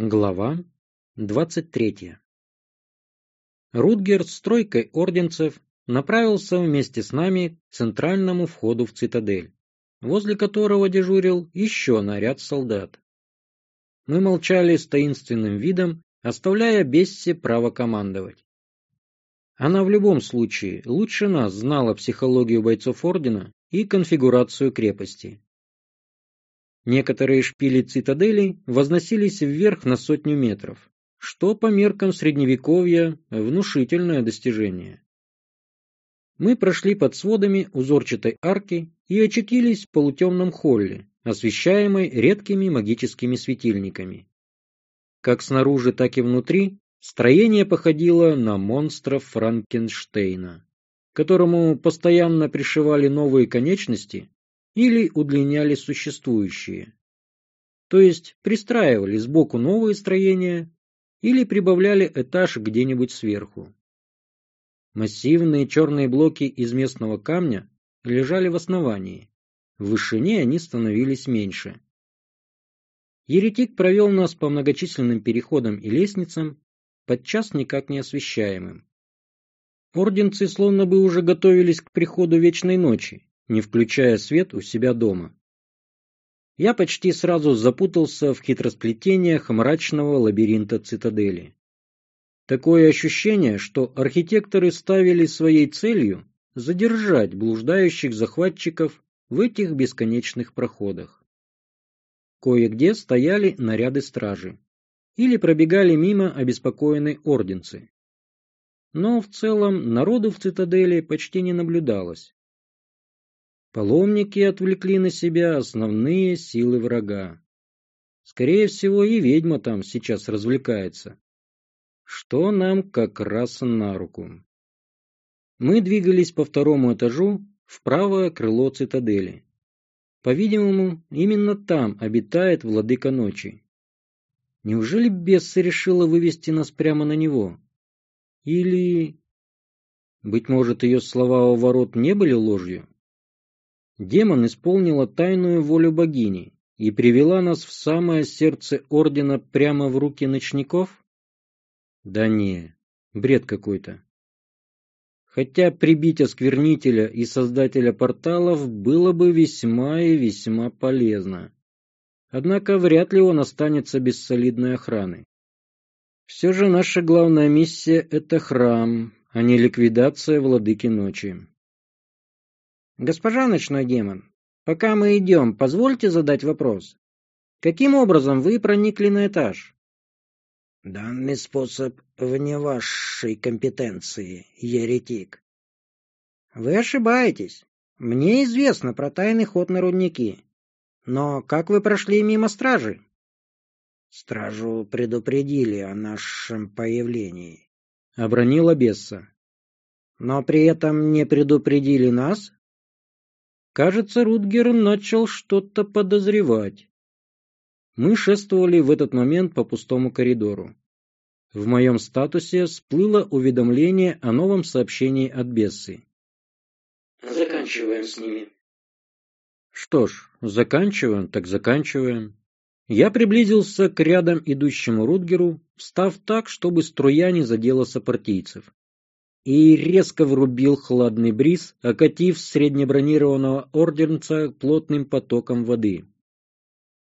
Глава двадцать третья Рутгер с тройкой орденцев направился вместе с нами к центральному входу в цитадель, возле которого дежурил еще наряд солдат. Мы молчали с таинственным видом, оставляя Бессе право командовать. Она в любом случае лучше нас знала психологию бойцов ордена и конфигурацию крепости. Некоторые шпили цитадели возносились вверх на сотню метров, что по меркам средневековья внушительное достижение. Мы прошли под сводами узорчатой арки и очутились в полутемном холле, освещаемой редкими магическими светильниками. Как снаружи, так и внутри строение походило на монстра Франкенштейна, которому постоянно пришивали новые конечности или удлиняли существующие. То есть пристраивали сбоку новые строения или прибавляли этаж где-нибудь сверху. Массивные черные блоки из местного камня лежали в основании. В вышине они становились меньше. Еретик провел нас по многочисленным переходам и лестницам, подчас никак не освещаемым. Орденцы словно бы уже готовились к приходу вечной ночи не включая свет у себя дома. Я почти сразу запутался в хитросплетениях мрачного лабиринта цитадели. Такое ощущение, что архитекторы ставили своей целью задержать блуждающих захватчиков в этих бесконечных проходах. Кое-где стояли наряды стражи или пробегали мимо обеспокоенные орденцы. Но в целом народу в цитадели почти не наблюдалось. Паломники отвлекли на себя основные силы врага. Скорее всего, и ведьма там сейчас развлекается. Что нам как раз на руку. Мы двигались по второму этажу в правое крыло цитадели. По-видимому, именно там обитает владыка ночи. Неужели Бесса решила вывести нас прямо на него? Или... Быть может, ее слова о ворот не были ложью? Демон исполнила тайную волю богини и привела нас в самое сердце ордена прямо в руки ночников? Да не, бред какой-то. Хотя прибить осквернителя и создателя порталов было бы весьма и весьма полезно. Однако вряд ли он останется без солидной охраны. Все же наша главная миссия — это храм, а не ликвидация владыки ночи. Госпожа ночной демон, пока мы идем, позвольте задать вопрос. Каким образом вы проникли на этаж? Данный способ вне вашей компетенции, еретик. Вы ошибаетесь. Мне известно про тайный ход на рудники. Но как вы прошли мимо стражи? Стражу предупредили о нашем появлении. Обронила Бесса. Но при этом не предупредили нас? Кажется, Рутгер начал что-то подозревать. Мы шествовали в этот момент по пустому коридору. В моем статусе всплыло уведомление о новом сообщении от Бессы. Заканчиваем с ними. Что ж, заканчиваем, так заканчиваем. Я приблизился к рядом идущему Рутгеру, встав так, чтобы струя не задела сопартийцев и резко врубил хладный бриз, окатив среднебронированного орденца плотным потоком воды.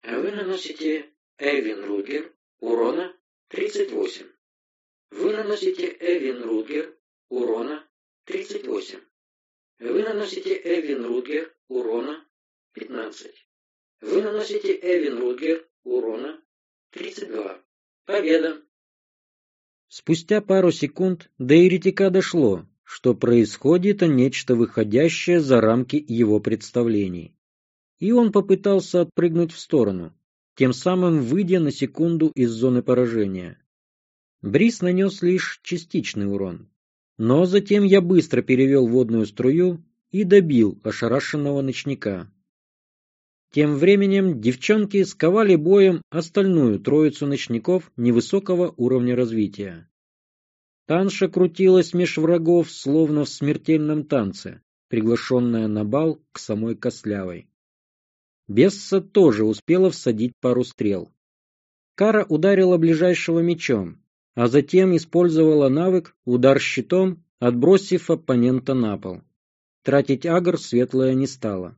Вы наносите Эвин Ругер урона 38. Вы наносите Эвин Ругер урона 38. Вы наносите Эвин Ругер урона 15. Вы наносите Эвин Ругер урона 32. Победа! Спустя пару секунд до еретика дошло, что происходит нечто выходящее за рамки его представлений. И он попытался отпрыгнуть в сторону, тем самым выйдя на секунду из зоны поражения. Брис нанес лишь частичный урон. Но затем я быстро перевел водную струю и добил ошарашенного ночника. Тем временем девчонки сковали боем остальную троицу ночников невысокого уровня развития. Танша крутилась меж врагов, словно в смертельном танце, приглашенная на бал к самой Кослявой. Бесса тоже успела всадить пару стрел. Кара ударила ближайшего мечом, а затем использовала навык «Удар щитом», отбросив оппонента на пол. Тратить агр светлая не стала.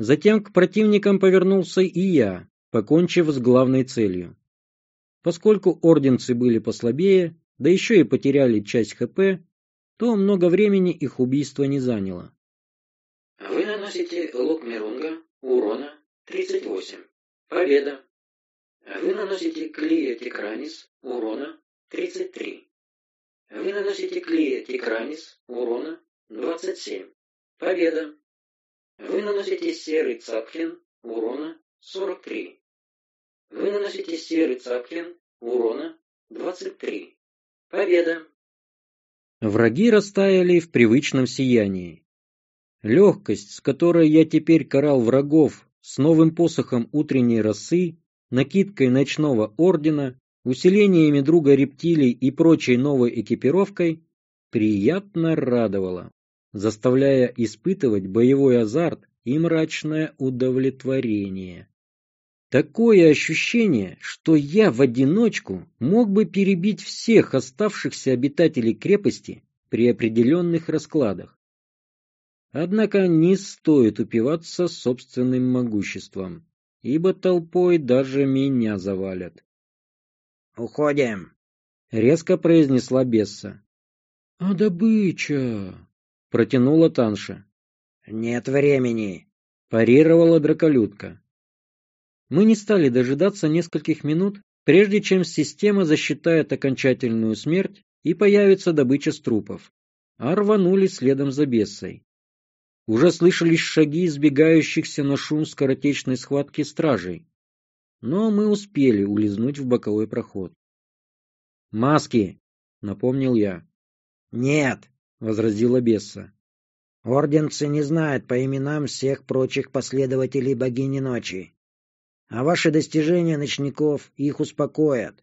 Затем к противникам повернулся и я, покончив с главной целью. Поскольку орденцы были послабее, да еще и потеряли часть ХП, то много времени их убийство не заняло. Вы наносите лук Мерунга урона 38. Победа. Вы наносите клея Текранис урона 33. Вы наносите клея Текранис урона 27. Победа. Вы наносите серый Цапхин урона 43. Вы наносите серый Цапхин урона 23. Победа. Враги растаяли в привычном сиянии. Легкость, с которой я теперь карал врагов с новым посохом утренней росы, накидкой ночного ордена, усилениями друга рептилий и прочей новой экипировкой, приятно радовала заставляя испытывать боевой азарт и мрачное удовлетворение. Такое ощущение, что я в одиночку мог бы перебить всех оставшихся обитателей крепости при определенных раскладах. Однако не стоит упиваться собственным могуществом, ибо толпой даже меня завалят. «Уходим!» — резко произнесла Бесса. «А добыча?» Протянула Танша. «Нет времени», — парировала драколюдка. Мы не стали дожидаться нескольких минут, прежде чем система засчитает окончательную смерть и появится добыча с трупов, а рванули следом за бесой. Уже слышались шаги избегающихся на шум скоротечной схватки стражей, но мы успели улизнуть в боковой проход. «Маски!» — напомнил я. «Нет!» — возразила Бесса. «Орденцы не знают по именам всех прочих последователей богини ночи. А ваши достижения ночников их успокоят».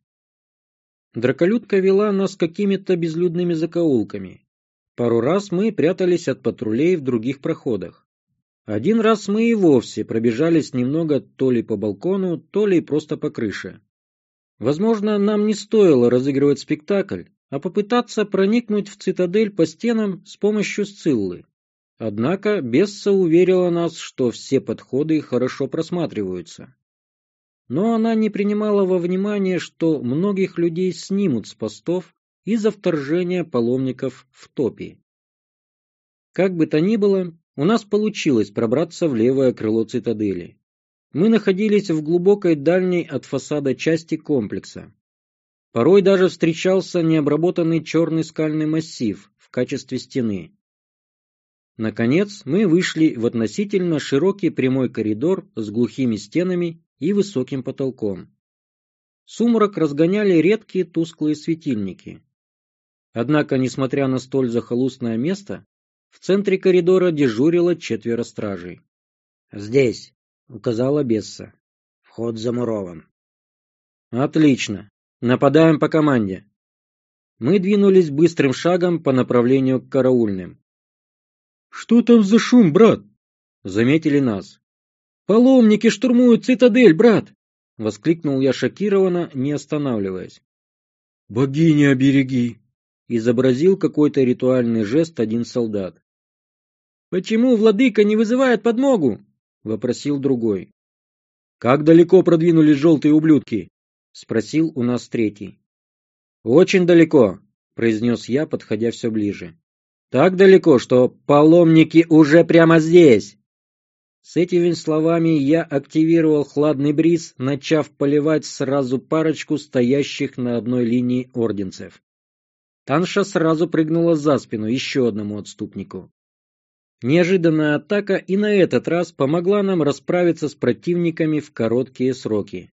Драколюдка вела нас какими-то безлюдными закоулками. Пару раз мы прятались от патрулей в других проходах. Один раз мы и вовсе пробежались немного то ли по балкону, то ли просто по крыше. Возможно, нам не стоило разыгрывать спектакль, а попытаться проникнуть в цитадель по стенам с помощью Сциллы. Однако Бесса уверила нас, что все подходы хорошо просматриваются. Но она не принимала во внимание, что многих людей снимут с постов из-за вторжения паломников в топи. Как бы то ни было, у нас получилось пробраться в левое крыло цитадели. Мы находились в глубокой дальней от фасада части комплекса, Порой даже встречался необработанный черный скальный массив в качестве стены. Наконец, мы вышли в относительно широкий прямой коридор с глухими стенами и высоким потолком. Сумрак разгоняли редкие тусклые светильники. Однако, несмотря на столь захолустное место, в центре коридора дежурило четверо стражей. «Здесь», — указала Бесса. «Вход замурован». «Отлично. Нападаем по команде. Мы двинулись быстрым шагом по направлению к караульным. «Что там за шум, брат?» Заметили нас. «Паломники штурмуют цитадель, брат!» Воскликнул я шокированно, не останавливаясь. «Богиня обереги!» Изобразил какой-то ритуальный жест один солдат. «Почему владыка не вызывает подмогу?» Вопросил другой. «Как далеко продвинулись желтые ублюдки?» Спросил у нас третий. Очень далеко, произнес я, подходя все ближе. Так далеко, что паломники уже прямо здесь. С этими словами я активировал хладный бриз, начав поливать сразу парочку стоящих на одной линии орденцев. Танша сразу прыгнула за спину еще одному отступнику. Неожиданная атака и на этот раз помогла нам расправиться с противниками в короткие сроки.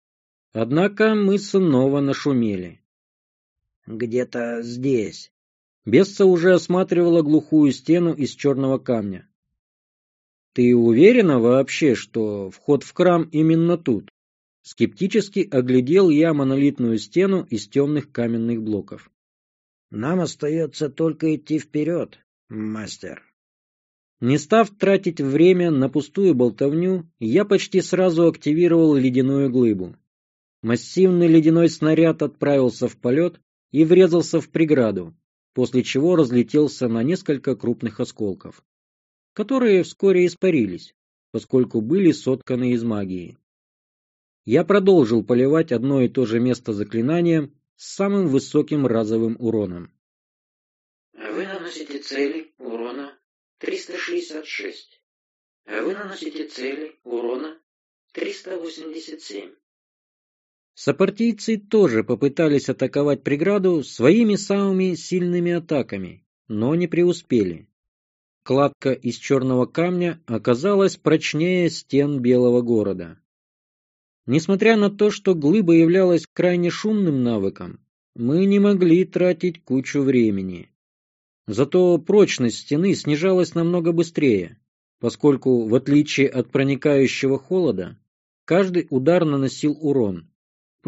Однако мы снова нашумели. «Где-то здесь». Бесса уже осматривала глухую стену из черного камня. «Ты уверена вообще, что вход в храм именно тут?» Скептически оглядел я монолитную стену из темных каменных блоков. «Нам остается только идти вперед, мастер». Не став тратить время на пустую болтовню, я почти сразу активировал ледяную глыбу. Массивный ледяной снаряд отправился в полет и врезался в преграду, после чего разлетелся на несколько крупных осколков, которые вскоре испарились, поскольку были сотканы из магии. Я продолжил поливать одно и то же место заклинанием с самым высоким разовым уроном. Вы наносите цели урона 366. Вы наносите цели урона 387. Сопартийцы тоже попытались атаковать преграду своими самыми сильными атаками, но не преуспели. Кладка из черного камня оказалась прочнее стен Белого города. Несмотря на то, что глыба являлась крайне шумным навыком, мы не могли тратить кучу времени. Зато прочность стены снижалась намного быстрее, поскольку, в отличие от проникающего холода, каждый удар наносил урон,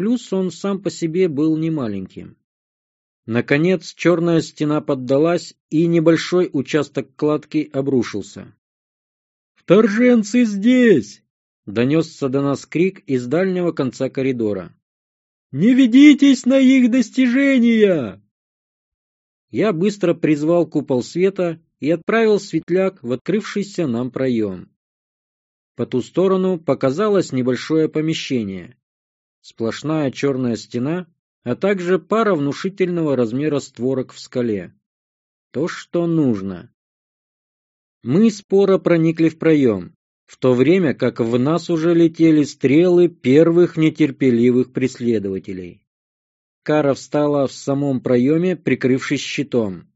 плюс он сам по себе был немаленьким. Наконец черная стена поддалась, и небольшой участок кладки обрушился. «Вторженцы здесь!» — донесся до нас крик из дальнего конца коридора. «Не ведитесь на их достижения!» Я быстро призвал купол света и отправил светляк в открывшийся нам проем. По ту сторону показалось небольшое помещение. Сплошная черная стена а также пара внушительного размера створок в скале. То, что нужно. Мы споро проникли в проем, в то время как в нас уже летели стрелы первых нетерпеливых преследователей. Кара встала в самом проеме, прикрывшись щитом.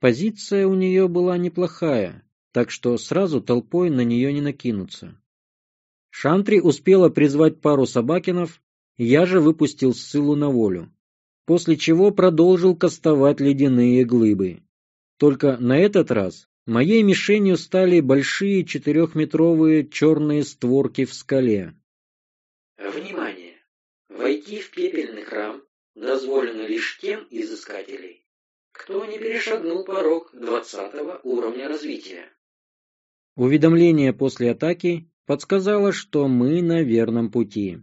Позиция у нее была неплохая, так что сразу толпой на нее не накинуться. Шантри успела призвать пару собакинов, я же выпустил ссылу на волю, после чего продолжил кастовать ледяные глыбы. Только на этот раз моей мишенью стали большие четырехметровые черные створки в скале. Внимание! Войти в пепельный храм дозволено лишь тем из искателей, кто не перешагнул порог двадцатого уровня развития. Уведомление после атаки подсказало, что мы на верном пути.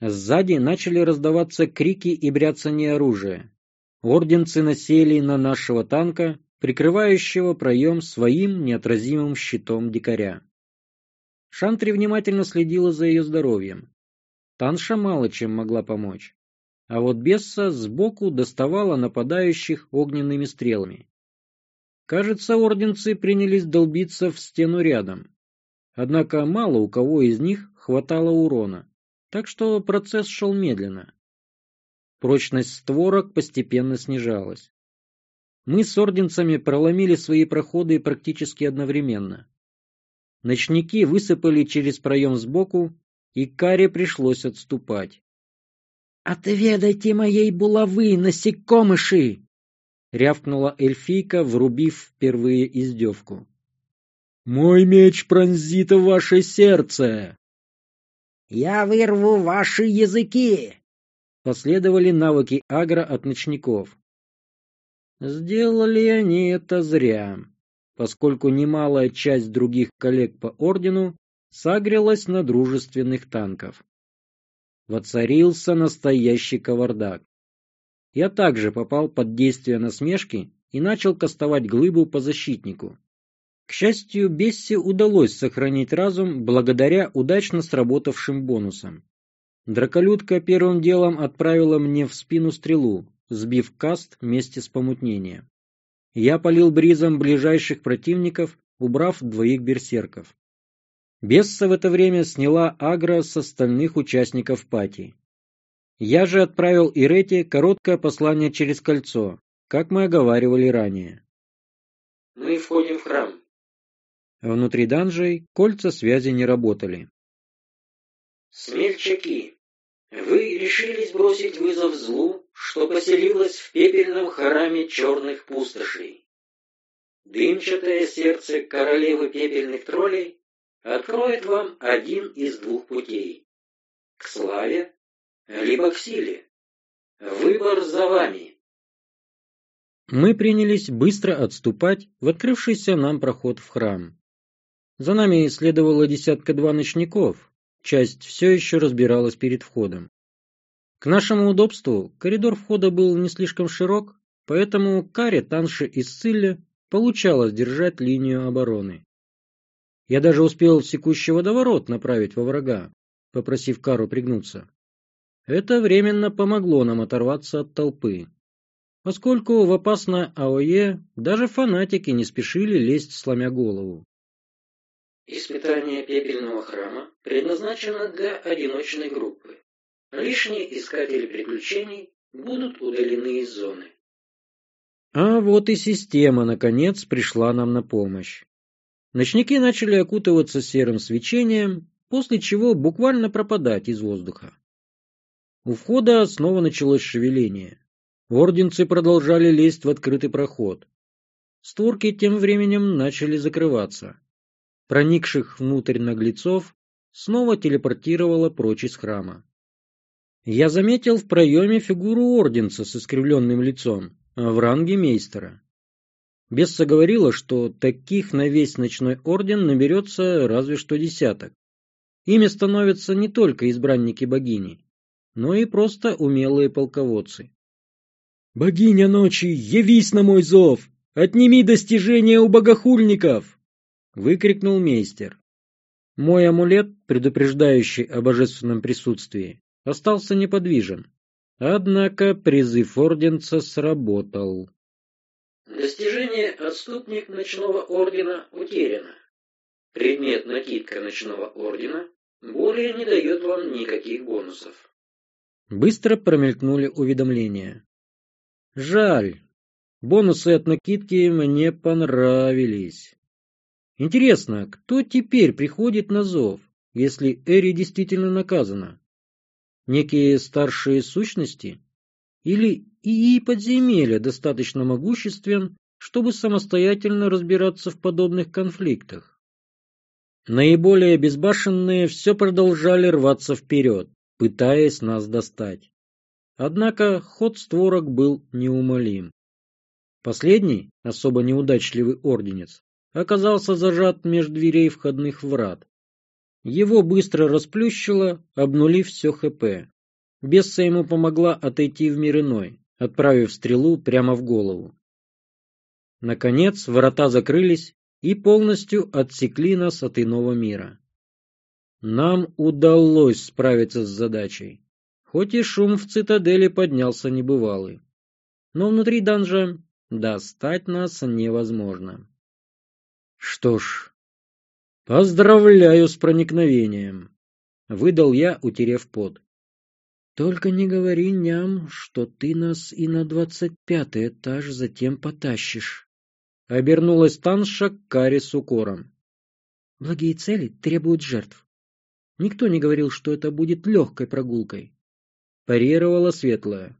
Сзади начали раздаваться крики и бряцание оружия. Орденцы насели на нашего танка, прикрывающего проем своим неотразимым щитом дикаря. Шантри внимательно следила за ее здоровьем. Танша мало чем могла помочь. А вот Бесса сбоку доставала нападающих огненными стрелами. Кажется, орденцы принялись долбиться в стену рядом. Однако мало у кого из них хватало урона так что процесс шел медленно. Прочность створок постепенно снижалась. Мы с орденцами проломили свои проходы практически одновременно. Ночники высыпали через проем сбоку, и Каре пришлось отступать. «Отведайте моей булавы, насекомыши!» — рявкнула эльфийка, врубив впервые издевку. «Мой меч пронзит ваше сердце!» «Я вырву ваши языки!» Последовали навыки агро от ночников. Сделали они это зря, поскольку немалая часть других коллег по ордену сагрилась на дружественных танков. Воцарился настоящий кавардак. Я также попал под действие насмешки и начал кастовать глыбу по защитнику. К счастью, Бесси удалось сохранить разум благодаря удачно сработавшим бонусам. Драколюдка первым делом отправила мне в спину стрелу, сбив каст вместе с помутнением. Я полил бризом ближайших противников, убрав двоих берсерков. Бесса в это время сняла агро с остальных участников пати. Я же отправил Ирете короткое послание через кольцо, как мы оговаривали ранее. «Мы входим в храм. Внутри данжей кольца связи не работали. Смельчаки, вы решились бросить вызов злу, что поселилось в пепельном храме черных пустошей. Дымчатое сердце королевы пепельных троллей откроет вам один из двух путей. К славе, либо к силе. Выбор за вами. Мы принялись быстро отступать в открывшийся нам проход в храм. За нами следовало десятка-два ночников, часть все еще разбиралась перед входом. К нашему удобству коридор входа был не слишком широк, поэтому Каре, Танше и Сцилле получалось держать линию обороны. Я даже успел секущий водоворот направить во врага, попросив Кару пригнуться. Это временно помогло нам оторваться от толпы, поскольку в опасное АОЕ даже фанатики не спешили лезть, сломя голову. Испытание пепельного храма предназначено для одиночной группы. Лишние искатели приключений будут удалены из зоны. А вот и система, наконец, пришла нам на помощь. Ночники начали окутываться серым свечением, после чего буквально пропадать из воздуха. У входа снова началось шевеление. Орденцы продолжали лезть в открытый проход. Створки тем временем начали закрываться. Проникших внутрь наглецов снова телепортировало прочь из храма. Я заметил в проеме фигуру орденца с искривленным лицом, в ранге мейстера. Бесса говорила, что таких на весь ночной орден наберется разве что десяток. Ими становятся не только избранники богини, но и просто умелые полководцы. «Богиня ночи, явись на мой зов! Отними достижения у богохульников!» — выкрикнул мейстер. Мой амулет, предупреждающий о божественном присутствии, остался неподвижен. Однако призыв орденца сработал. Достижение «Отступник ночного ордена» утеряно. Предмет накидка ночного ордена более не дает вам никаких бонусов. Быстро промелькнули уведомления. Жаль. Бонусы от накидки мне понравились. Интересно, кто теперь приходит на зов, если Эри действительно наказана? Некие старшие сущности? Или ИИ подземелья достаточно могуществен, чтобы самостоятельно разбираться в подобных конфликтах? Наиболее безбашенные все продолжали рваться вперед, пытаясь нас достать. Однако ход створок был неумолим. Последний, особо неудачливый орденец, оказался зажат между дверей входных врат. Его быстро расплющило, обнулив все ХП. Бесса ему помогла отойти в мир иной, отправив стрелу прямо в голову. Наконец врата закрылись и полностью отсекли нас от иного мира. Нам удалось справиться с задачей, хоть и шум в цитадели поднялся небывалый. Но внутри данжа достать нас невозможно. Что ж, поздравляю с проникновением, выдал я, утерев пот. Только не говори ням, что ты нас и на двадцать пятый этаж затем потащишь. Обернулась Танша к Каре с укором. Благие цели требуют жертв. Никто не говорил, что это будет легкой прогулкой. Парировала Светлая.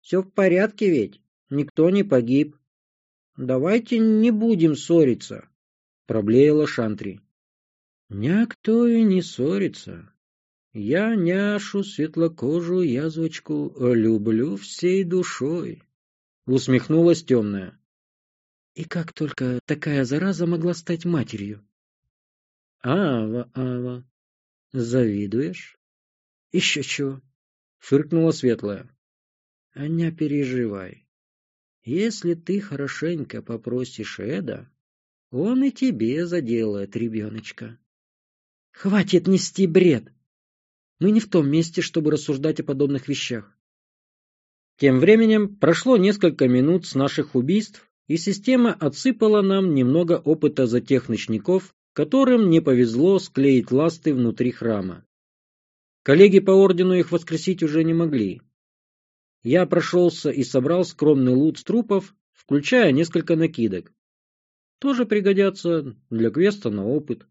Все в порядке ведь, никто не погиб. Давайте не будем ссориться, проблеяла Шантри. Никто и не ссорится. Я няшу светлокожую язвочку люблю всей душой. Усмехнулась темная. И как только такая зараза могла стать матерью? Ава, Ава, завидуешь? Еще чего? Фыркнула светлая. А переживай. Если ты хорошенько попросишь Эда, он и тебе заделает ребеночка. Хватит нести бред! Мы не в том месте, чтобы рассуждать о подобных вещах. Тем временем прошло несколько минут с наших убийств, и система отсыпала нам немного опыта за тех ночников, которым не повезло склеить ласты внутри храма. Коллеги по ордену их воскресить уже не могли. Я прошелся и собрал скромный лут с трупов, включая несколько накидок. Тоже пригодятся для квеста на опыт.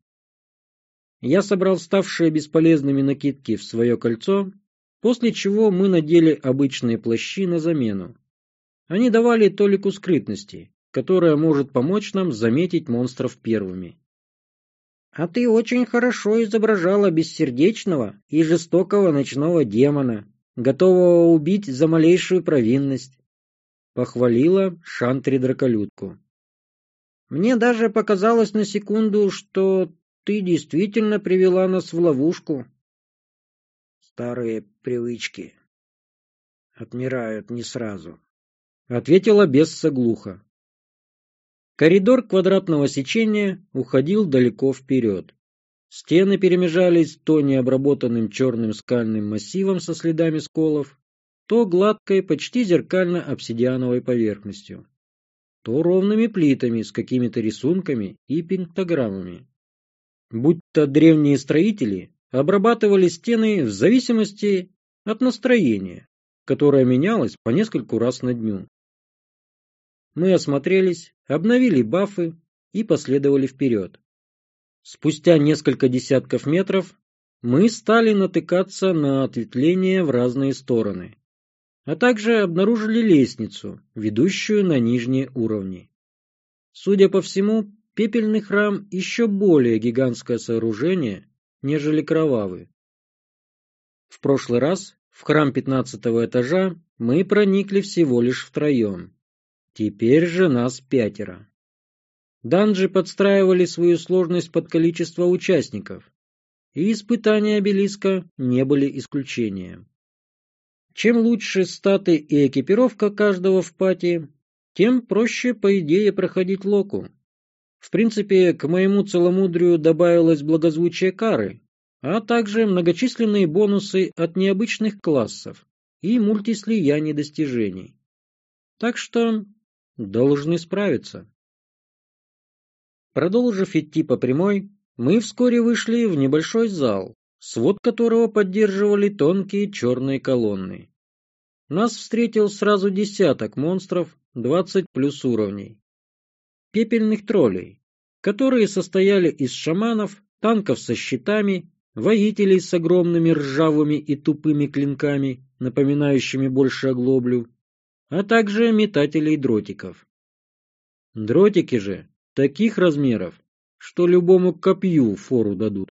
Я собрал ставшие бесполезными накидки в свое кольцо, после чего мы надели обычные плащи на замену. Они давали толику скрытности, которая может помочь нам заметить монстров первыми. — А ты очень хорошо изображала бессердечного и жестокого ночного демона, готового убить за малейшую провинность, — похвалила Шантри Драколюдку. — Мне даже показалось на секунду, что ты действительно привела нас в ловушку. Старые привычки, отмирают не сразу, — ответила Бесса глухо. Коридор квадратного сечения уходил далеко вперед. Стены перемежались то необработанным черным скальным массивом со следами сколов, то гладкой, почти зеркально-обсидиановой поверхностью, то ровными плитами с какими-то рисунками и пентаграммами. Будь-то древние строители обрабатывали стены в зависимости от настроения, которое менялось по нескольку раз на дню. Мы осмотрелись, обновили бафы и последовали вперед. Спустя несколько десятков метров мы стали натыкаться на ответвления в разные стороны, а также обнаружили лестницу, ведущую на нижние уровни. Судя по всему, пепельный храм еще более гигантское сооружение, нежели кровавый. В прошлый раз в храм пятнадцатого этажа мы проникли всего лишь втроем. Теперь же нас пятеро. Данжи подстраивали свою сложность под количество участников, и испытания обелиска не были исключением. Чем лучше статы и экипировка каждого в пати, тем проще, по идее, проходить локу. В принципе, к моему целомудрию добавилось благозвучие кары, а также многочисленные бонусы от необычных классов и мультислияний достижений. Так что должны справиться. Продолжив идти по прямой, мы вскоре вышли в небольшой зал, свод которого поддерживали тонкие черные колонны. Нас встретил сразу десяток монстров, двадцать плюс уровней. Пепельных троллей, которые состояли из шаманов, танков со щитами, воителей с огромными ржавыми и тупыми клинками, напоминающими больше оглоблю, а также метателей дротиков. Дротики же таких размеров, что любому копью фору дадут.